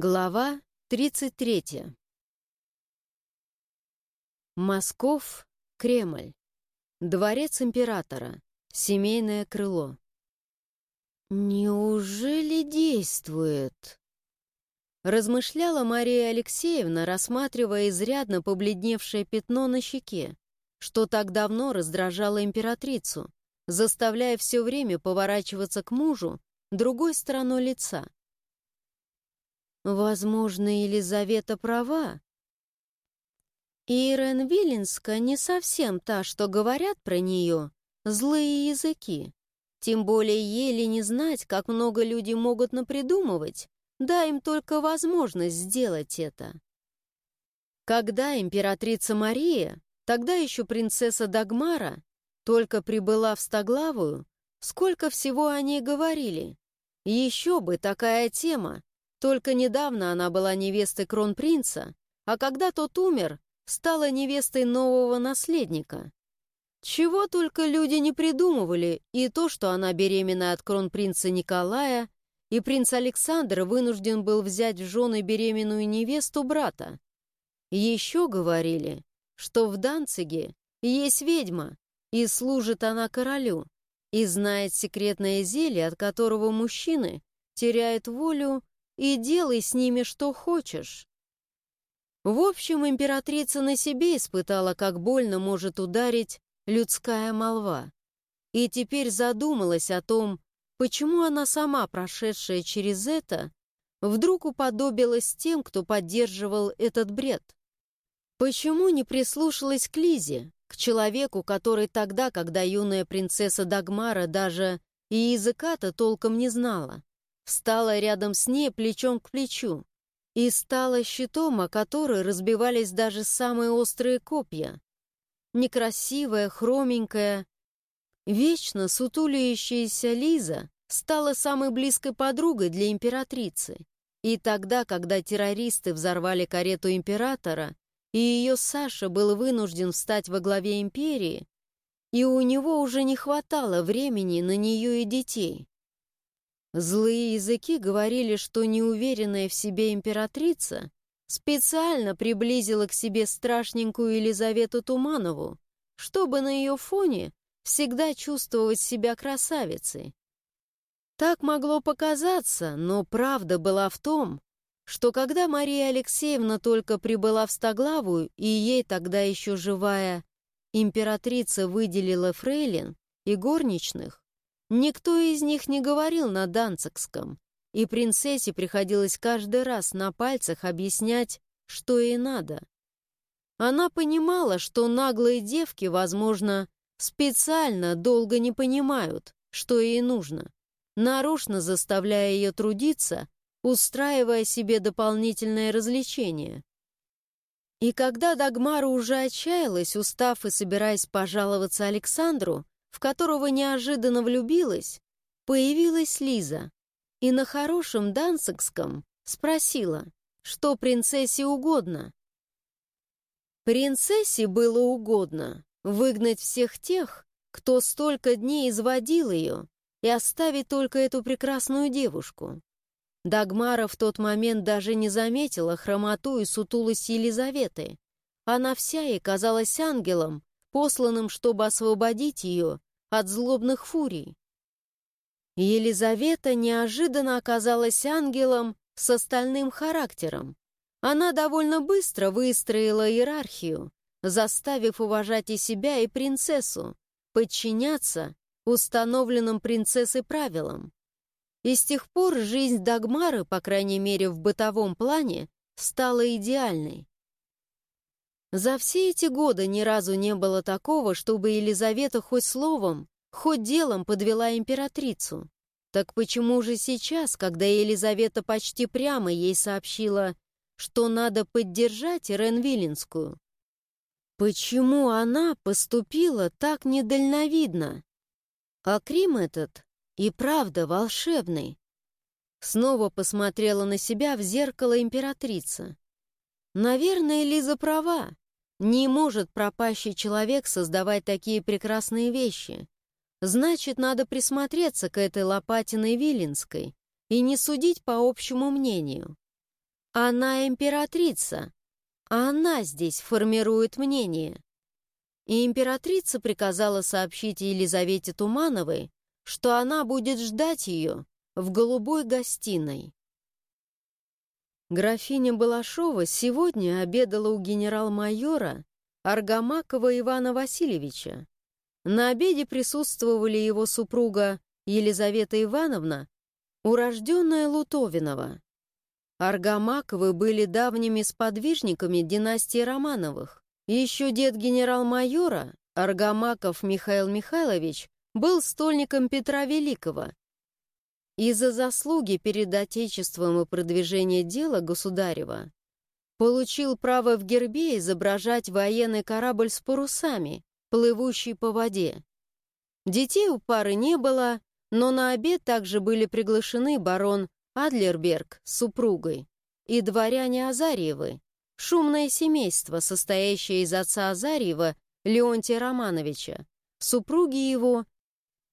Глава 33. Москов, Кремль. Дворец императора. Семейное крыло. «Неужели действует?» Размышляла Мария Алексеевна, рассматривая изрядно побледневшее пятно на щеке, что так давно раздражало императрицу, заставляя все время поворачиваться к мужу другой стороной лица. Возможно, Елизавета права. Ирен Виленска не совсем та, что говорят про нее, злые языки. Тем более еле не знать, как много люди могут напридумывать, да им только возможность сделать это. Когда императрица Мария, тогда еще принцесса Дагмара, только прибыла в Стоглавую, сколько всего о ней говорили. Еще бы такая тема, только недавно она была невестой кронпринца, а когда тот умер, стала невестой нового наследника. Чего только люди не придумывали, и то, что она беременна от кронпринца Николая, и принц Александр вынужден был взять в жены беременную невесту брата. Еще говорили, что в Данциге есть ведьма, и служит она королю, и знает секретное зелье, от которого мужчины теряют волю и делай с ними что хочешь. В общем, императрица на себе испытала, как больно может ударить людская молва. И теперь задумалась о том, почему она сама, прошедшая через это, вдруг уподобилась тем, кто поддерживал этот бред. Почему не прислушалась к Лизе, к человеку, который тогда, когда юная принцесса Дагмара даже и языка-то толком не знала, встала рядом с ней плечом к плечу и стала щитом, о который разбивались даже самые острые копья. Некрасивая, хроменькая, вечно сутулиющаяся Лиза стала самой близкой подругой для императрицы. И тогда, когда террористы взорвали карету императора, и ее Саша был вынужден встать во главе империи, и у него уже не хватало времени на нее и детей. Злые языки говорили, что неуверенная в себе императрица специально приблизила к себе страшненькую Елизавету Туманову, чтобы на ее фоне всегда чувствовать себя красавицей. Так могло показаться, но правда была в том, что когда Мария Алексеевна только прибыла в Стоглавую, и ей тогда еще живая императрица выделила фрейлин и горничных, Никто из них не говорил на данцикском, и принцессе приходилось каждый раз на пальцах объяснять, что ей надо. Она понимала, что наглые девки, возможно, специально долго не понимают, что ей нужно, нарочно заставляя ее трудиться, устраивая себе дополнительное развлечение. И когда Дагмара уже отчаялась, устав и собираясь пожаловаться Александру, в которого неожиданно влюбилась, появилась Лиза и на хорошем данцикском спросила, что принцессе угодно. Принцессе было угодно выгнать всех тех, кто столько дней изводил ее, и оставить только эту прекрасную девушку. Дагмара в тот момент даже не заметила хромоту и сутулость Елизаветы. Она вся ей казалась ангелом, посланным, чтобы освободить ее от злобных фурий. Елизавета неожиданно оказалась ангелом с остальным характером. Она довольно быстро выстроила иерархию, заставив уважать и себя, и принцессу, подчиняться установленным принцессой правилам. И с тех пор жизнь Дагмары, по крайней мере в бытовом плане, стала идеальной. За все эти годы ни разу не было такого, чтобы Елизавета хоть словом, хоть делом подвела императрицу. Так почему же сейчас, когда Елизавета почти прямо ей сообщила, что надо поддержать Ирен Виленскую? Почему она поступила так недальновидно? А Крим этот и правда волшебный. Снова посмотрела на себя в зеркало императрица. Наверное, Лиза права. Не может пропащий человек создавать такие прекрасные вещи. Значит, надо присмотреться к этой Лопатиной Виленской и не судить по общему мнению. Она императрица. Она здесь формирует мнение. И императрица приказала сообщить Елизавете Тумановой, что она будет ждать ее в голубой гостиной. Графиня Балашова сегодня обедала у генерал-майора Аргамакова Ивана Васильевича. На обеде присутствовали его супруга Елизавета Ивановна, урожденная Лутовинова. Аргамаковы были давними сподвижниками династии Романовых. Еще дед генерал-майора, Аргамаков Михаил Михайлович, был стольником Петра Великого и за заслуги перед Отечеством и продвижение дела государева получил право в гербе изображать военный корабль с парусами, плывущий по воде. Детей у пары не было, но на обед также были приглашены барон Адлерберг с супругой и дворяне Азарьевы, шумное семейство, состоящее из отца Азарьева Леонтия Романовича, супруги его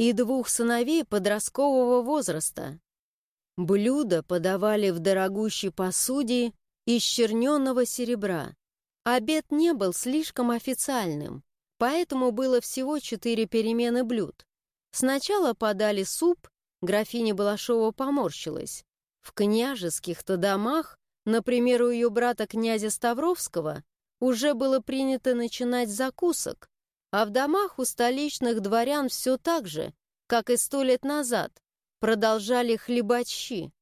и двух сыновей подросткового возраста. Блюда подавали в дорогущей посуде из черненного серебра. Обед не был слишком официальным, поэтому было всего четыре перемены блюд. Сначала подали суп, графиня Балашова поморщилась. В княжеских-то домах, например, у ее брата князя Ставровского, уже было принято начинать закусок, а в домах у столичных дворян все так же, как и сто лет назад, продолжали хлебать щи.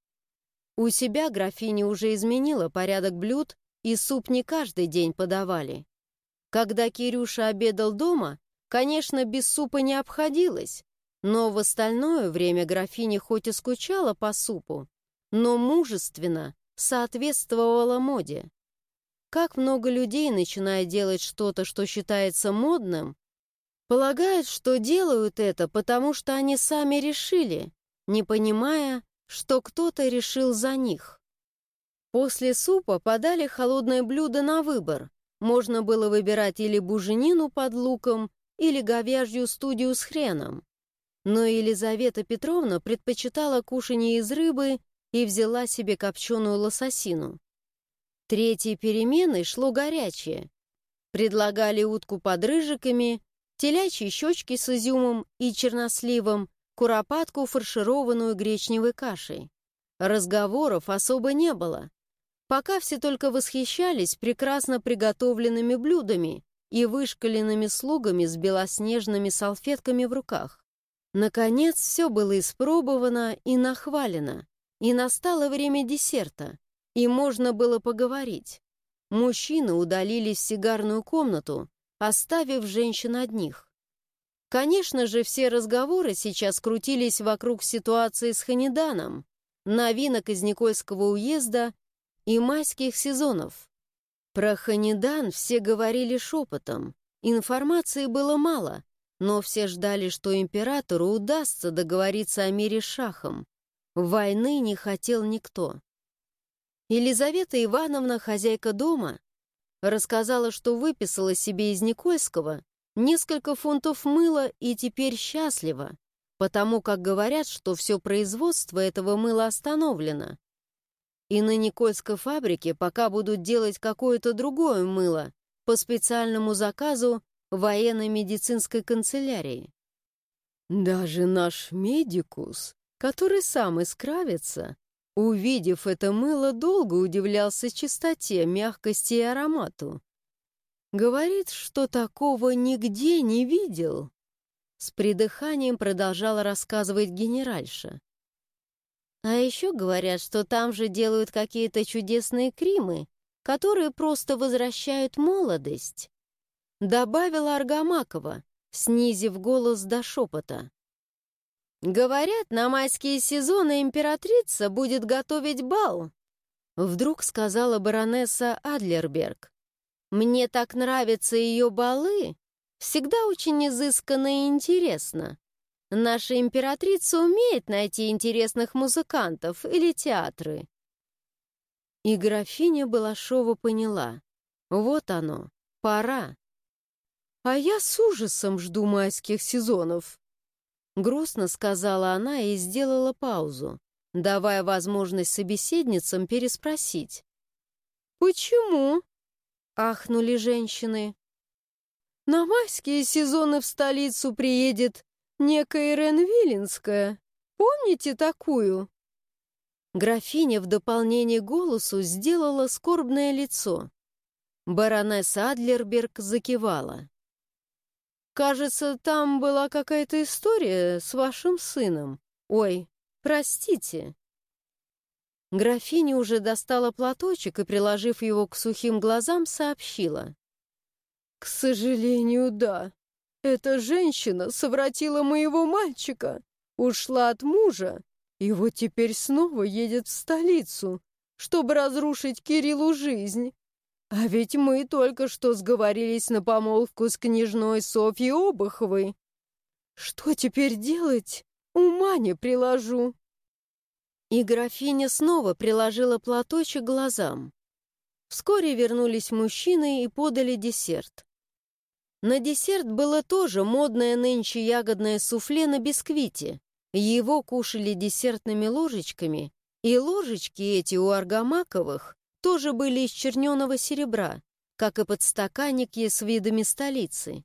У себя графиня уже изменила порядок блюд, и суп не каждый день подавали. Когда Кирюша обедал дома, конечно, без супа не обходилось, но в остальное время графиня хоть и скучала по супу, но мужественно соответствовала моде. Как много людей, начиная делать что-то, что считается модным, полагают, что делают это, потому что они сами решили, не понимая, что кто-то решил за них. После супа подали холодное блюдо на выбор. Можно было выбирать или буженину под луком, или говяжью студию с хреном. Но Елизавета Петровна предпочитала кушанье из рыбы и взяла себе копченую лососину. Третьей переменой шло горячее. Предлагали утку под рыжиками, телячьи щечки с изюмом и черносливом, куропатку, фаршированную гречневой кашей. Разговоров особо не было. Пока все только восхищались прекрасно приготовленными блюдами и вышкаленными слугами с белоснежными салфетками в руках. Наконец, все было испробовано и нахвалено, и настало время десерта, и можно было поговорить. Мужчины удалились в сигарную комнату, оставив женщин одних. Конечно же, все разговоры сейчас крутились вокруг ситуации с Ханиданом, новинок из Никольского уезда и майских сезонов. Про Ханидан все говорили шепотом, информации было мало, но все ждали, что императору удастся договориться о мире с шахом. Войны не хотел никто. Елизавета Ивановна, хозяйка дома, Рассказала, что выписала себе из Никольского несколько фунтов мыла и теперь счастлива, потому как говорят, что все производство этого мыла остановлено. И на Никольской фабрике пока будут делать какое-то другое мыло по специальному заказу военно-медицинской канцелярии. Даже наш медикус, который сам искравится, Увидев это мыло, долго удивлялся чистоте, мягкости и аромату. Говорит, что такого нигде не видел. С придыханием продолжала рассказывать генеральша. А еще говорят, что там же делают какие-то чудесные кримы, которые просто возвращают молодость. Добавила Аргамакова, снизив голос до шепота. «Говорят, на майские сезоны императрица будет готовить бал», вдруг сказала баронесса Адлерберг. «Мне так нравятся ее балы. Всегда очень изысканно и интересно. Наша императрица умеет найти интересных музыкантов или театры». И графиня Балашова поняла. Вот оно, пора. А я с ужасом жду майских сезонов. Грустно сказала она и сделала паузу, давая возможность собеседницам переспросить, «Почему?» — ахнули женщины. «На майские сезоны в столицу приедет некая Ирен Виленская. Помните такую?» Графиня в дополнение голосу сделала скорбное лицо. Баронесса Адлерберг закивала. «Кажется, там была какая-то история с вашим сыном. Ой, простите». Графиня уже достала платочек и, приложив его к сухим глазам, сообщила. «К сожалению, да. Эта женщина совратила моего мальчика, ушла от мужа, и вот теперь снова едет в столицу, чтобы разрушить Кириллу жизнь. А ведь мы только что сговорились на помолвку с княжной Софьей Обуховой. Что теперь делать? Ума не приложу. И графиня снова приложила платочек глазам. Вскоре вернулись мужчины и подали десерт. На десерт было тоже модное нынче ягодное суфле на бисквите. Его кушали десертными ложечками, и ложечки эти у Аргамаковых тоже были из черненого серебра, как и подстаканники с видами столицы.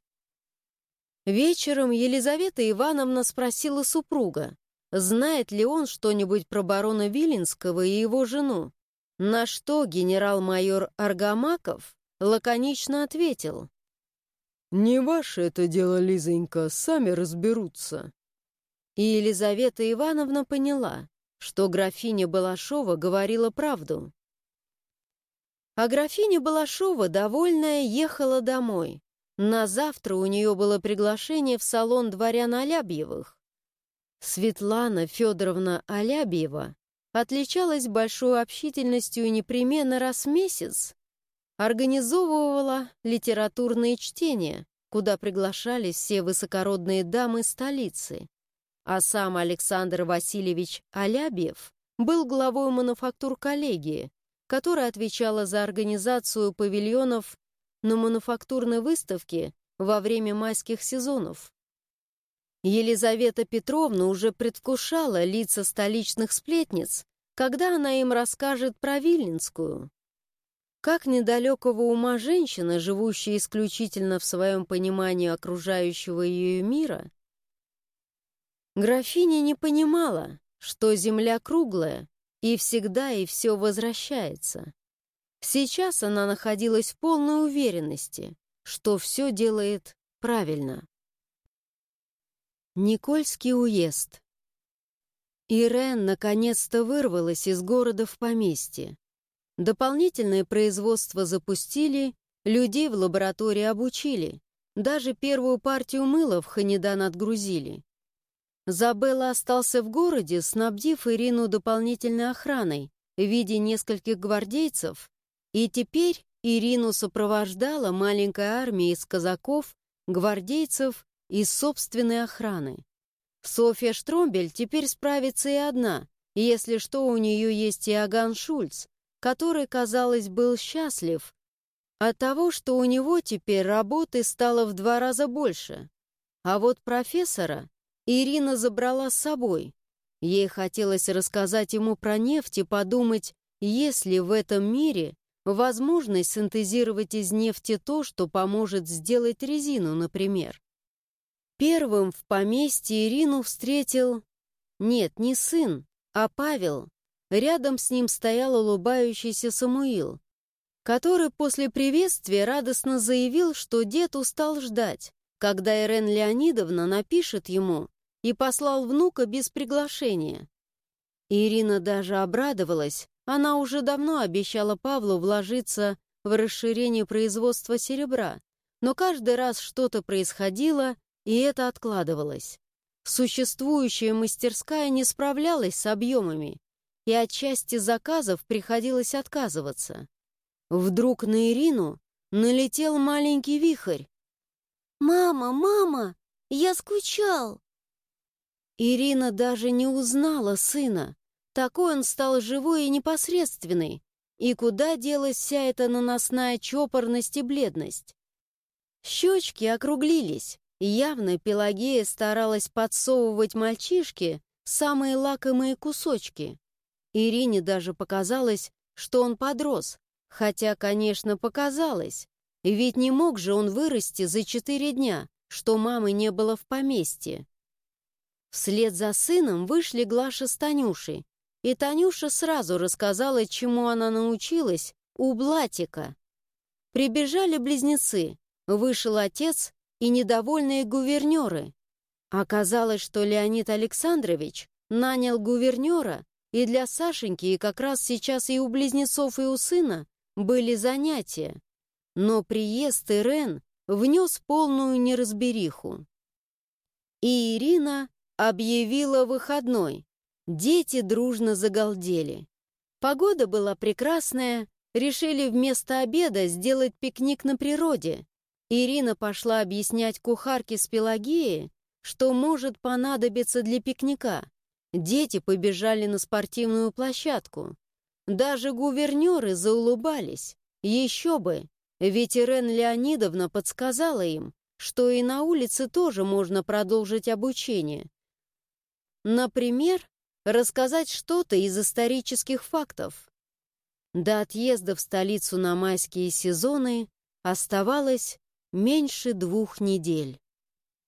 Вечером Елизавета Ивановна спросила супруга, знает ли он что-нибудь про барона Виленского и его жену, на что генерал-майор Аргамаков лаконично ответил. «Не ваше это дело, Лизонька, сами разберутся». И Елизавета Ивановна поняла, что графиня Балашова говорила правду. А графиня Балашова, довольная, ехала домой. На завтра у нее было приглашение в салон дворян Алябьевых. Светлана Федоровна Алябьева отличалась большой общительностью непременно раз в месяц организовывала литературные чтения, куда приглашались все высокородные дамы столицы. А сам Александр Васильевич Алябьев был главой мануфактур коллегии, которая отвечала за организацию павильонов на мануфактурной выставке во время майских сезонов. Елизавета Петровна уже предвкушала лица столичных сплетниц, когда она им расскажет про Виленскую. Как недалекого ума женщина, живущая исключительно в своем понимании окружающего ее мира, графиня не понимала, что земля круглая, и всегда и все возвращается. Сейчас она находилась в полной уверенности, что все делает правильно. Никольский уезд. Ирен наконец-то вырвалась из города в поместье. Дополнительное производство запустили, людей в лаборатории обучили, даже первую партию мыла в Ханидан отгрузили. Забелла остался в городе, снабдив Ирину дополнительной охраной в виде нескольких гвардейцев, и теперь Ирину сопровождала маленькая армия из казаков, гвардейцев и собственной охраны. Софья Штромбель теперь справится и одна, если что, у нее есть Иоганн Шульц, который, казалось, был счастлив от того, что у него теперь работы стало в два раза больше. А вот профессора Ирина забрала с собой. Ей хотелось рассказать ему про нефть и подумать, есть ли в этом мире возможность синтезировать из нефти то, что поможет сделать резину, например. Первым в поместье Ирину встретил... Нет, не сын, а Павел. Рядом с ним стоял улыбающийся Самуил, который после приветствия радостно заявил, что дед устал ждать, когда Ирен Леонидовна напишет ему, и послал внука без приглашения. Ирина даже обрадовалась, она уже давно обещала Павлу вложиться в расширение производства серебра, но каждый раз что-то происходило, и это откладывалось. Существующая мастерская не справлялась с объемами, и от части заказов приходилось отказываться. Вдруг на Ирину налетел маленький вихрь. «Мама, мама, я скучал!» Ирина даже не узнала сына. Такой он стал живой и непосредственный. И куда делась вся эта наносная чопорность и бледность? Щечки округлились. Явно Пелагея старалась подсовывать мальчишке самые лакомые кусочки. Ирине даже показалось, что он подрос, Хотя, конечно, показалось, ведь не мог же он вырасти за четыре дня, что мамы не было в поместье. Вслед за сыном вышли Глаша с Танюшей, и Танюша сразу рассказала, чему она научилась у Блатика. Прибежали близнецы, вышел отец и недовольные гувернеры. Оказалось, что Леонид Александрович нанял гувернера, и для Сашеньки и как раз сейчас и у близнецов, и у сына были занятия. Но приезд Ирен внес полную неразбериху. И Ирина объявила выходной. Дети дружно загалдели. Погода была прекрасная, решили вместо обеда сделать пикник на природе. Ирина пошла объяснять кухарке с Пелагеей, что может понадобиться для пикника. Дети побежали на спортивную площадку. Даже гувернеры заулыбались. Еще бы, ведь Ирен Леонидовна подсказала им, что и на улице тоже можно продолжить обучение. Например, рассказать что-то из исторических фактов. До отъезда в столицу на майские сезоны оставалось меньше двух недель.